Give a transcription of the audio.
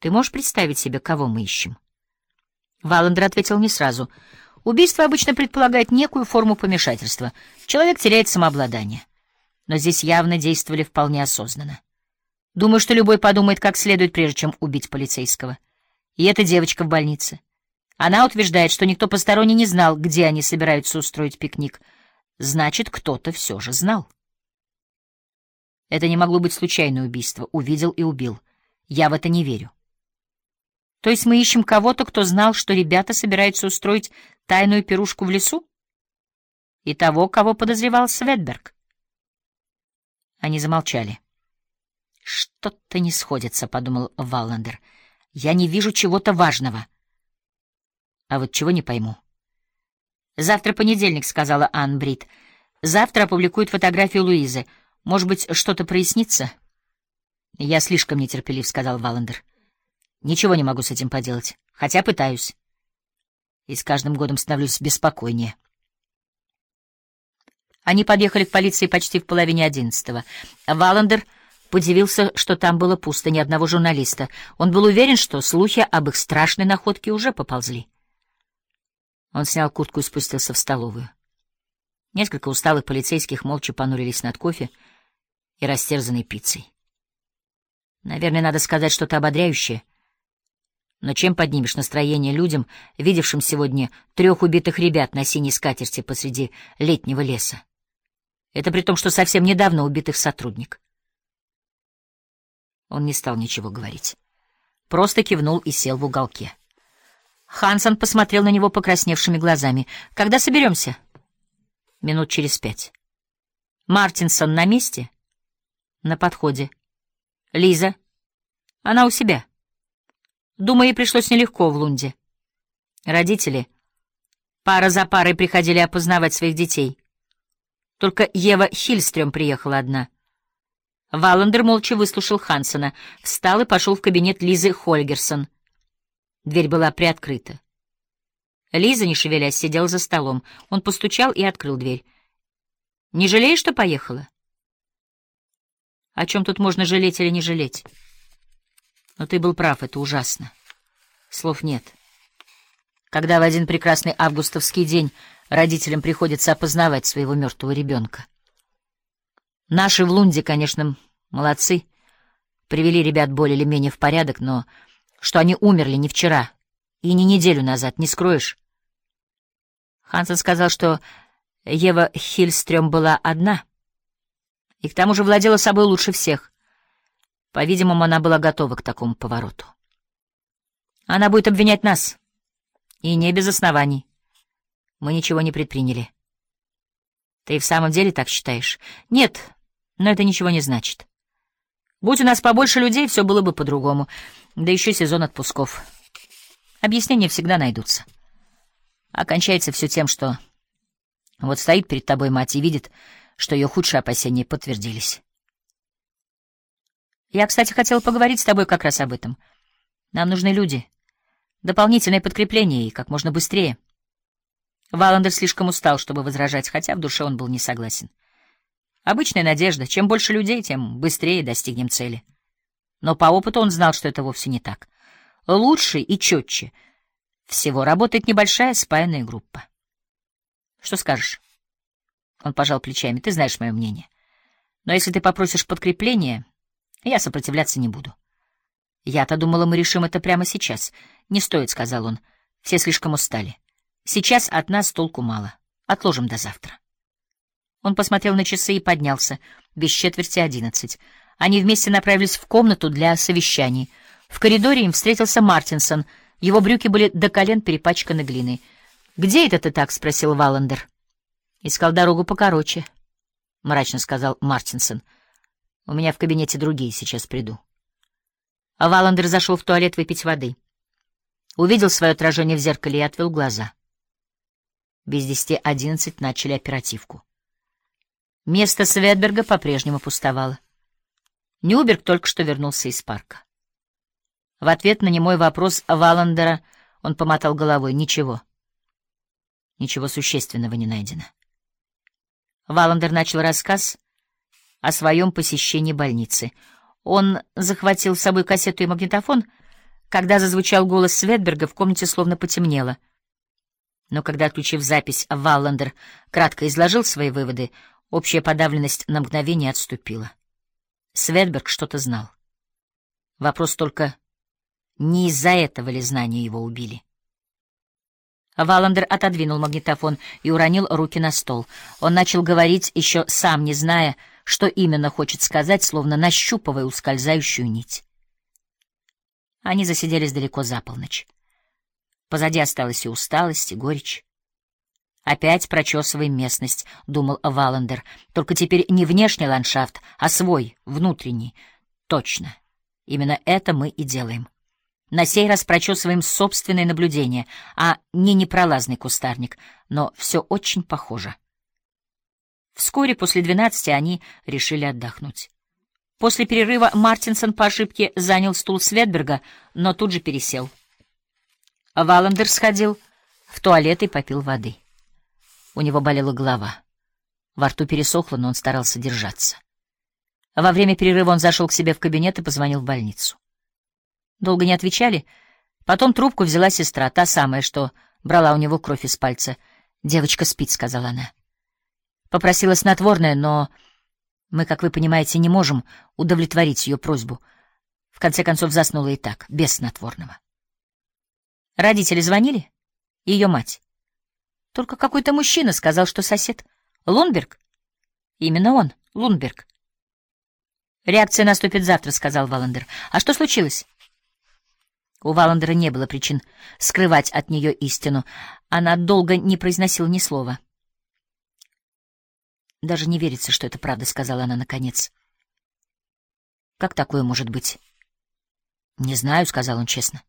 Ты можешь представить себе, кого мы ищем? Валандер ответил не сразу. Убийство обычно предполагает некую форму помешательства. Человек теряет самообладание. Но здесь явно действовали вполне осознанно. Думаю, что любой подумает как следует, прежде чем убить полицейского. И эта девочка в больнице. Она утверждает, что никто посторонний не знал, где они собираются устроить пикник. Значит, кто-то все же знал. Это не могло быть случайное убийство. Увидел и убил. Я в это не верю. То есть мы ищем кого-то, кто знал, что ребята собираются устроить тайную пирушку в лесу? И того, кого подозревал Светберг. Они замолчали. «Что-то не сходится», — подумал Валландер. «Я не вижу чего-то важного». «А вот чего не пойму». «Завтра понедельник», — сказала Ан Брит. «Завтра опубликуют фотографию Луизы. Может быть, что-то прояснится?» «Я слишком нетерпелив», — сказал Валландер. Ничего не могу с этим поделать, хотя пытаюсь. И с каждым годом становлюсь беспокойнее. Они подъехали к полиции почти в половине одиннадцатого. Валандер подивился, что там было пусто, ни одного журналиста. Он был уверен, что слухи об их страшной находке уже поползли. Он снял куртку и спустился в столовую. Несколько усталых полицейских молча понурились над кофе и растерзанной пиццей. Наверное, надо сказать что-то ободряющее — но чем поднимешь настроение людям, видевшим сегодня трех убитых ребят на синей скатерти посреди летнего леса? Это при том, что совсем недавно убитых сотрудник. Он не стал ничего говорить. Просто кивнул и сел в уголке. Хансон посмотрел на него покрасневшими глазами. «Когда соберемся?» «Минут через пять». «Мартинсон на месте?» «На подходе». «Лиза?» «Она у себя». Думаю, ей пришлось нелегко в Лунде. Родители пара за парой приходили опознавать своих детей. Только Ева Хильстрём приехала одна. Валандер молча выслушал Хансона, встал и пошел в кабинет Лизы Хольгерсон. Дверь была приоткрыта. Лиза, не шевелясь, сидела за столом. Он постучал и открыл дверь. «Не жалеешь, что поехала?» «О чем тут можно жалеть или не жалеть?» Но ты был прав, это ужасно. Слов нет. Когда в один прекрасный августовский день родителям приходится опознавать своего мертвого ребенка. Наши в Лунде, конечно, молодцы. Привели ребят более или менее в порядок, но что они умерли не вчера и не неделю назад, не скроешь. Хансен сказал, что Ева Хильстрём была одна, и к тому же владела собой лучше всех — по-видимому, она была готова к такому повороту. Она будет обвинять нас. И не без оснований. Мы ничего не предприняли. Ты в самом деле так считаешь? Нет, но это ничего не значит. Будь у нас побольше людей, все было бы по-другому. Да еще сезон отпусков. Объяснения всегда найдутся. Окончается все тем, что... Вот стоит перед тобой мать и видит, что ее худшие опасения подтвердились. Я, кстати, хотел поговорить с тобой как раз об этом. Нам нужны люди. Дополнительное подкрепление и как можно быстрее. Валандер слишком устал, чтобы возражать, хотя в душе он был не согласен. Обычная надежда. Чем больше людей, тем быстрее достигнем цели. Но по опыту он знал, что это вовсе не так. Лучше и четче всего работает небольшая спаянная группа. Что скажешь? Он пожал плечами. Ты знаешь мое мнение. Но если ты попросишь подкрепления, я сопротивляться не буду. Я-то думала, мы решим это прямо сейчас. Не стоит, — сказал он. Все слишком устали. Сейчас от нас толку мало. Отложим до завтра. Он посмотрел на часы и поднялся. Без четверти одиннадцать. Они вместе направились в комнату для совещаний. В коридоре им встретился Мартинсон. Его брюки были до колен перепачканы глиной. «Где это ты так?» — спросил Валандер. «Искал дорогу покороче», — мрачно сказал Мартинсон. У меня в кабинете другие, сейчас приду. А Валандер зашел в туалет выпить воды. Увидел свое отражение в зеркале и отвел глаза. Без десяти одиннадцать начали оперативку. Место Светберга по-прежнему пустовало. Нюберг только что вернулся из парка. В ответ на немой вопрос Валандера он помотал головой. Ничего. Ничего существенного не найдено. Валандер начал рассказ о своем посещении больницы. Он захватил с собой кассету и магнитофон, Когда зазвучал голос Светберга, в комнате словно потемнело. Но когда, отключив запись, Валландер кратко изложил свои выводы, общая подавленность на мгновение отступила. Светберг что-то знал. Вопрос только, не из-за этого ли знания его убили? Валандер отодвинул магнитофон и уронил руки на стол. Он начал говорить, еще сам не зная, что именно хочет сказать, словно нащупывая ускользающую нить. Они засиделись далеко за полночь. Позади осталась и усталость, и горечь. «Опять прочесываем местность», — думал Валандер. «Только теперь не внешний ландшафт, а свой, внутренний. Точно. Именно это мы и делаем». На сей раз прочесываем собственные наблюдения, а не непролазный кустарник, но все очень похоже. Вскоре после двенадцати они решили отдохнуть. После перерыва Мартинсон по ошибке занял стул Светберга, но тут же пересел. Валандер сходил в туалет и попил воды. У него болела голова. Во рту пересохло, но он старался держаться. Во время перерыва он зашел к себе в кабинет и позвонил в больницу. Долго не отвечали. Потом трубку взяла сестра, та самая, что брала у него кровь из пальца. «Девочка спит», — сказала она. Попросила снотворное, но мы, как вы понимаете, не можем удовлетворить ее просьбу. В конце концов, заснула и так, без снотворного. Родители звонили? Ее мать. Только какой-то мужчина сказал, что сосед. Лунберг? Именно он, Лунберг. «Реакция наступит завтра», — сказал Валандер. «А что случилось?» У Валандера не было причин скрывать от нее истину. Она долго не произносила ни слова. «Даже не верится, что это правда», — сказала она наконец. «Как такое может быть?» «Не знаю», — сказал он честно.